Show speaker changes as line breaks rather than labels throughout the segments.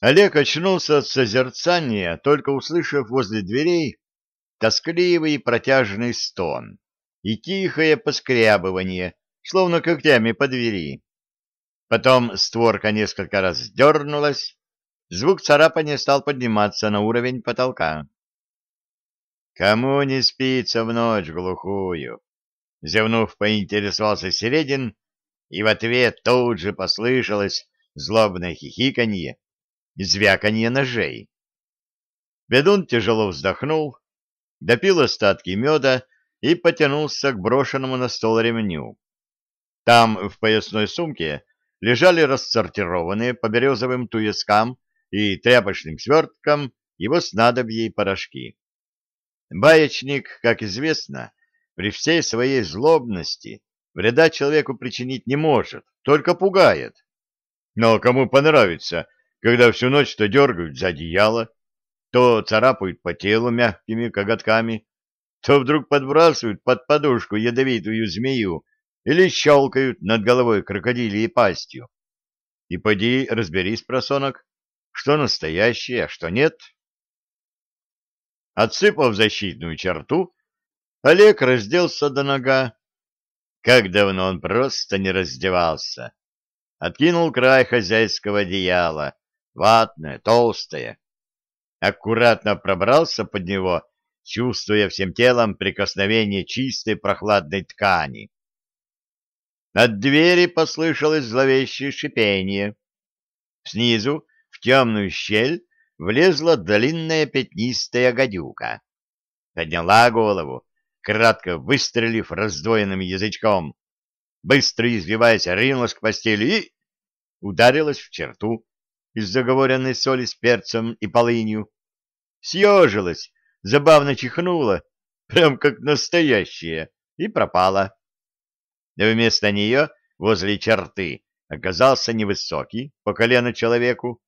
Олег очнулся от созерцания, только услышав возле дверей тоскливый протяжный стон и тихое поскрябывание, словно когтями по двери. Потом створка несколько раз дернулась, звук царапания стал подниматься на уровень потолка. «Кому не спится в ночь глухую?» Зевнув, поинтересовался Середин, и в ответ тут же послышалось злобное хихиканье и звяканье ножей. Бедун тяжело вздохнул, допил остатки меда и потянулся к брошенному на стол ремню. Там, в поясной сумке, лежали рассортированные по березовым туескам и тряпочным сверткам его снадобья и порошки. Баечник, как известно, при всей своей злобности вреда человеку причинить не может, только пугает. Но кому понравится, когда всю ночь то дергают за одеяло, то царапают по телу мягкими коготками, то вдруг подбрасывают под подушку ядовитую змею или щелкают над головой крокодилией пастью. И поди разберись, просонок, что настоящее, а что нет. Отсыпав защитную черту, Олег разделся до нога. Как давно он просто не раздевался. Откинул край хозяйского одеяла, ватное, толстое. Аккуратно пробрался под него, чувствуя всем телом прикосновение чистой прохладной ткани. От двери послышалось зловещее шипение. Снизу, в темную щель, влезла длинная пятнистая гадюка. Подняла голову, кратко выстрелив раздвоенным язычком. Быстро извиваясь, ринулась к постели и ударилась в черту из заговоренной соли с перцем и полынью. Съежилась, забавно чихнула, прям как настоящая, и пропала. Вместо нее возле черты оказался невысокий, по колено человеку,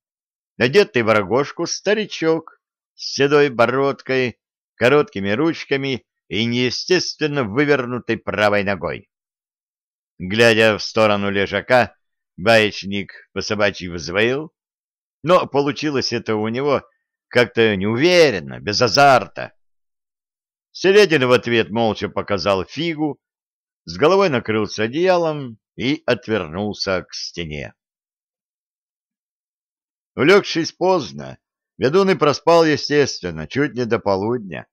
одетый в рогожку старичок с седой бородкой, короткими ручками и неестественно вывернутой правой ногой. Глядя в сторону лежака, баечник по собачьи взвоил, но получилось это у него как-то неуверенно, без азарта. Середин в ответ молча показал фигу, с головой накрылся одеялом и отвернулся к стене. Улегшись поздно, ведун и проспал, естественно, чуть не до полудня.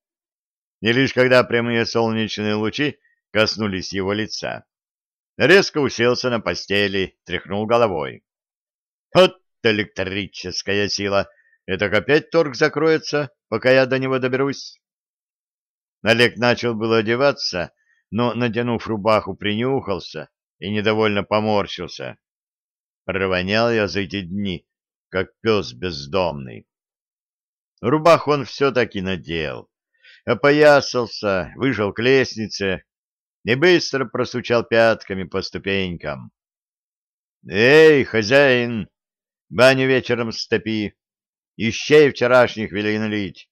И лишь когда прямые солнечные лучи коснулись его лица, резко уселся на постели, тряхнул головой. Вот электрическая сила! Это опять торг закроется, пока я до него доберусь. Олег начал было одеваться, но, натянув рубаху, принюхался и недовольно поморщился. Провонял я за эти дни, как пес бездомный. Рубаху он все-таки надел, опоясался, вышел к лестнице и быстро просучал пятками по ступенькам. — Эй, хозяин, баню вечером стопи, ищей вчерашних вели налить.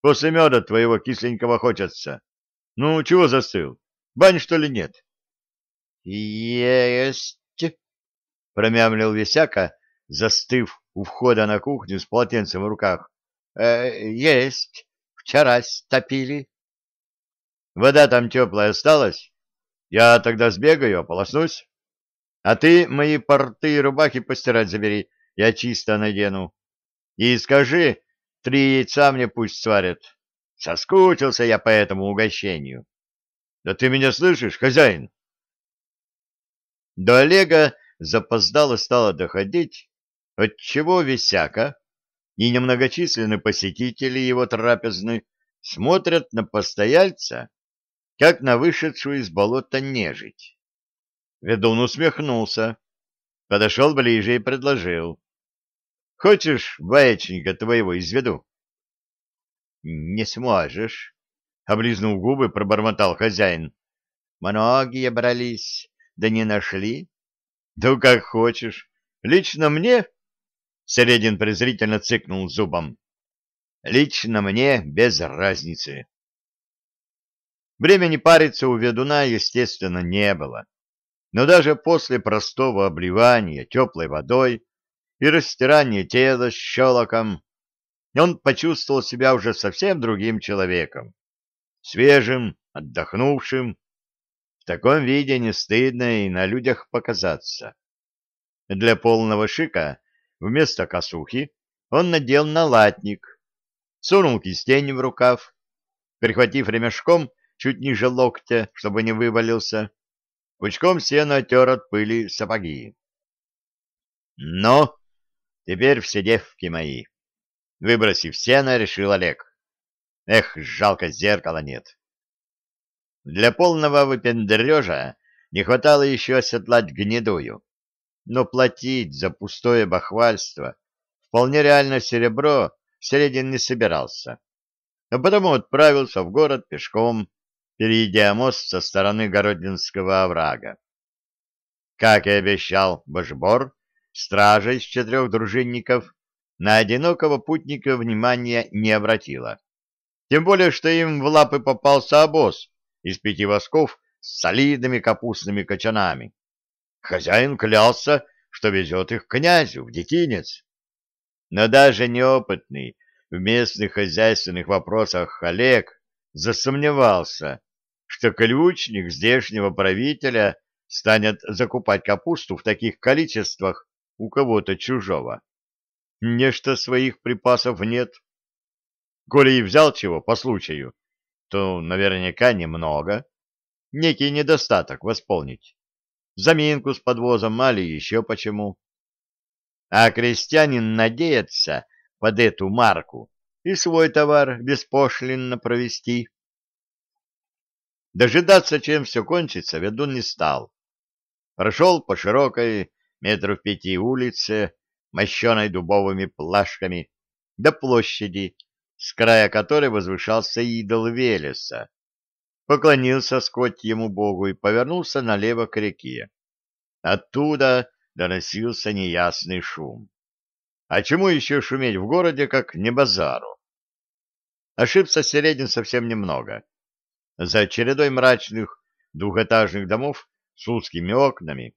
После меда твоего кисленького хочется. Ну, чего застыл? Бань, что ли, нет? — Есть, — промямлил Висяка, застыв у входа на кухню с полотенцем в руках. «Э, — Есть. Вчера стопили. — Вода там теплая осталась? Я тогда сбегаю, ополоснусь. А ты мои порты и рубахи постирать забери, я чисто надену. И скажи, три яйца мне пусть сварят. Соскучился я по этому угощению. Да ты меня слышишь, хозяин? До Олега запоздало стало доходить, отчего висяка и немногочисленные посетители его трапезны смотрят на постояльца, как на вышедшую из болота нежить. Ведун усмехнулся, подошел ближе и предложил. — Хочешь баечника твоего изведу? — Не сможешь, — облизнув губы, пробормотал хозяин. — Многие брались, да не нашли. — Да как хочешь. Лично мне Середин презрительно цыкнул зубом. Лично мне без разницы. Времени париться у ведуна, естественно, не было. Но даже после простого обливания теплой водой и растирание тела с щелоком, он почувствовал себя уже совсем другим человеком, свежим, отдохнувшим. В таком виде не стыдно и на людях показаться. Для полного шика вместо косухи он надел налатник, сунул кистень в рукав, прихватив ремешком чуть ниже локтя, чтобы не вывалился, пучком сена отер от пыли сапоги. Но теперь все девки мои. Выбросив сено, решил Олег. Эх, жалко, зеркала нет. Для полного выпендрежа не хватало еще оседлать гнедую. Но платить за пустое бахвальство вполне реально серебро Середин не собирался. А потому отправился в город пешком, перейдя мост со стороны Городинского оврага. Как и обещал Божбор, стража из четырех дружинников на одинокого путника внимания не обратила. Тем более, что им в лапы попался обоз из пяти восков с солидными капустными кочанами. Хозяин клялся, что везет их к князю в детинец. Но даже неопытный в местных хозяйственных вопросах Олег засомневался, что ключник здешнего правителя станет закупать капусту в таких количествах у кого-то чужого. Нечто своих припасов нет. Коли и взял чего по случаю, то наверняка немного. Некий недостаток восполнить. Заминку с подвозом мали еще почему. А крестьянин надеется под эту марку и свой товар беспошлинно провести. Дожидаться, чем все кончится, ведун не стал. Прошел по широкой, метров пяти улице, мощеной дубовыми плашками, до площади, с края которой возвышался идол Велеса. Поклонился скотьему богу и повернулся налево к реке. Оттуда доносился неясный шум. А чему еще шуметь в городе, как не базару? Ошибся Середин совсем немного. За чередой мрачных двухэтажных домов с узкими окнами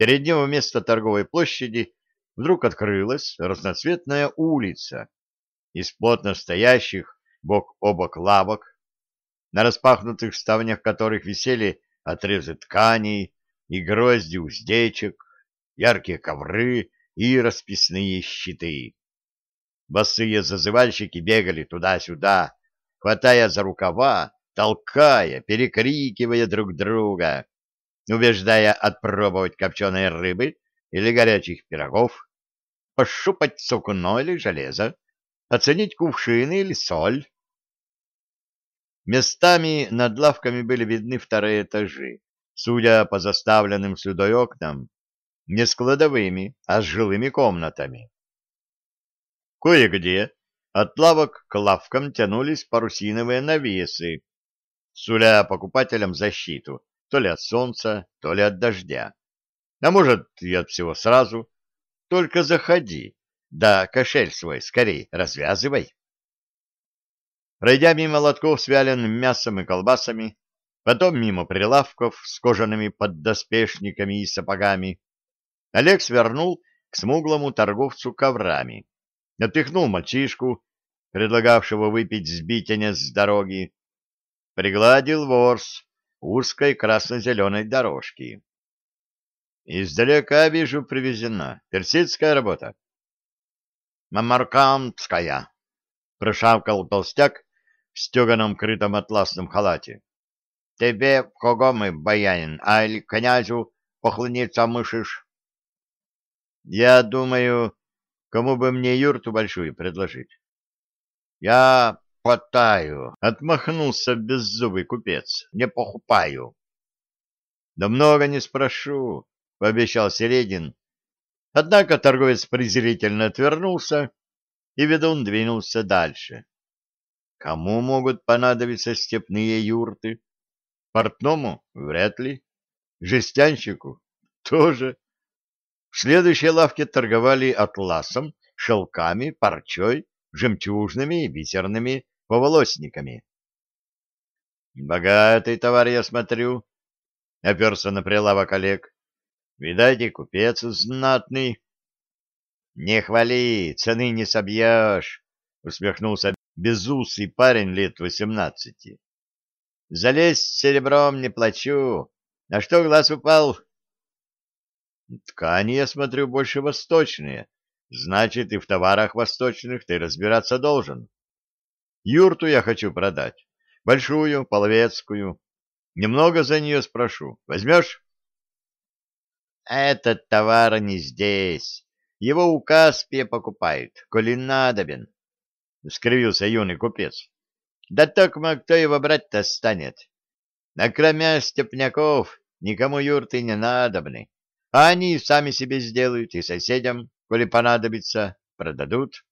перед ним вместо торговой площади вдруг открылась разноцветная улица из плотно стоящих бок о бок лавок, на распахнутых ставнях которых висели отрезы тканей и грозди уздечек, яркие ковры и расписные щиты. Босые зазывальщики бегали туда-сюда, хватая за рукава, толкая, перекрикивая друг друга, убеждая отпробовать копченой рыбы или горячих пирогов, пощупать сукно или железо, оценить кувшины или соль. Местами над лавками были видны вторые этажи, судя по заставленным слюдой окнам, не с кладовыми, а с жилыми комнатами. Кое-где от лавок к лавкам тянулись парусиновые навесы, суля покупателям защиту то ли от солнца, то ли от дождя. А может, и от всего сразу. Только заходи, да кошель свой скорей развязывай. Пройдя мимо лотков с вяленым мясом и колбасами, потом мимо прилавков с кожаными поддоспешниками и сапогами, Олег свернул к смуглому торговцу коврами, отпихнул мальчишку, предлагавшего выпить сбитенец с дороги, пригладил ворс узкой красно-зеленой дорожки. Издалека вижу привезена. Персидская работа. Мамаркандская, прошавкал толстяк в стеганом крытом атласном халате. Тебе в кого мы, баянин, а или князю похлыниться мышишь? Я думаю, кому бы мне юрту большую предложить. Я потаю, отмахнулся беззубый купец. Не покупаю. Да много не спрошу, пообещал Середин. Однако торговец презрительно отвернулся, и ведун двинулся дальше. Кому могут понадобиться степные юрты? Портному? Вряд ли. Жестянщику? Тоже. В следующей лавке торговали атласом, шелками, парчой, жемчужными и бисерными поволосниками. «Богатый товар, я смотрю», — оперся на прилавок Олег. «Видать, и купец знатный». — Не хвали, цены не собьешь, — усмехнулся безусый парень лет восемнадцати. — Залезть серебром не плачу. На что глаз упал? — Ткани, я смотрю, больше восточные. Значит, и в товарах восточных ты разбираться должен. Юрту я хочу продать. Большую, половецкую. Немного за нее спрошу. Возьмешь? Этот товар не здесь. Его у Каспия покупают, коли надобен. — скривился юный купец. — Да только кто его брать-то станет? На кроме степняков никому юрты не надобны, а они сами себе сделают и соседям, коли понадобится, продадут.